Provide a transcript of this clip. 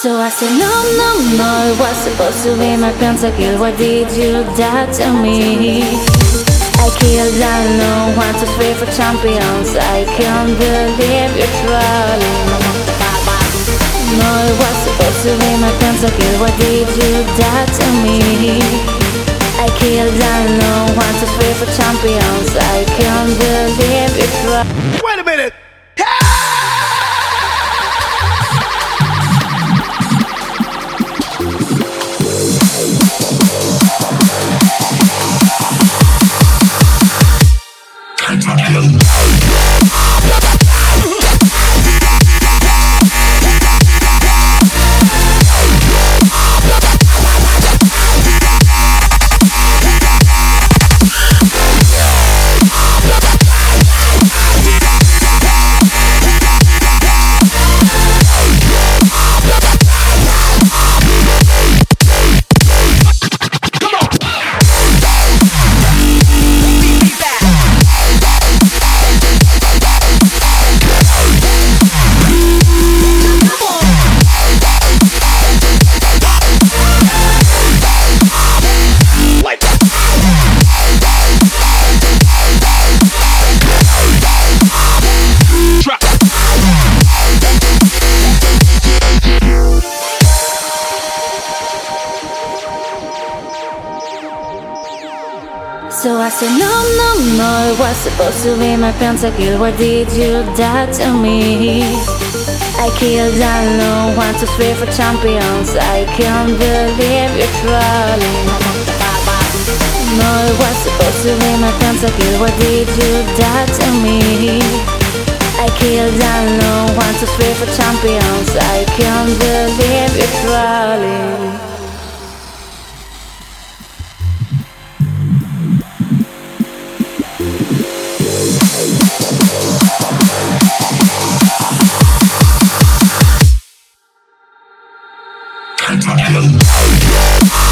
So I said, no, no, no, it was supposed to be my pentakill. Why did you die to me? I killed alone, one, two, three four champions. I can't believe you're trolling. No, it was supposed to be my pentakill. Why did you die to me? I killed alone, one, two, three four champions. I can't believe you're trolling. Wait a minute! Hello. So I said, no, no, no, it was supposed to be my pentakill. Why did you die to me? I killed alone, one, two, three four champions. I can't believe you're trolling. No, it was supposed to be my pentakill. Why did you die to me? I killed alone, one, two, three four champions. I can't believe Judgment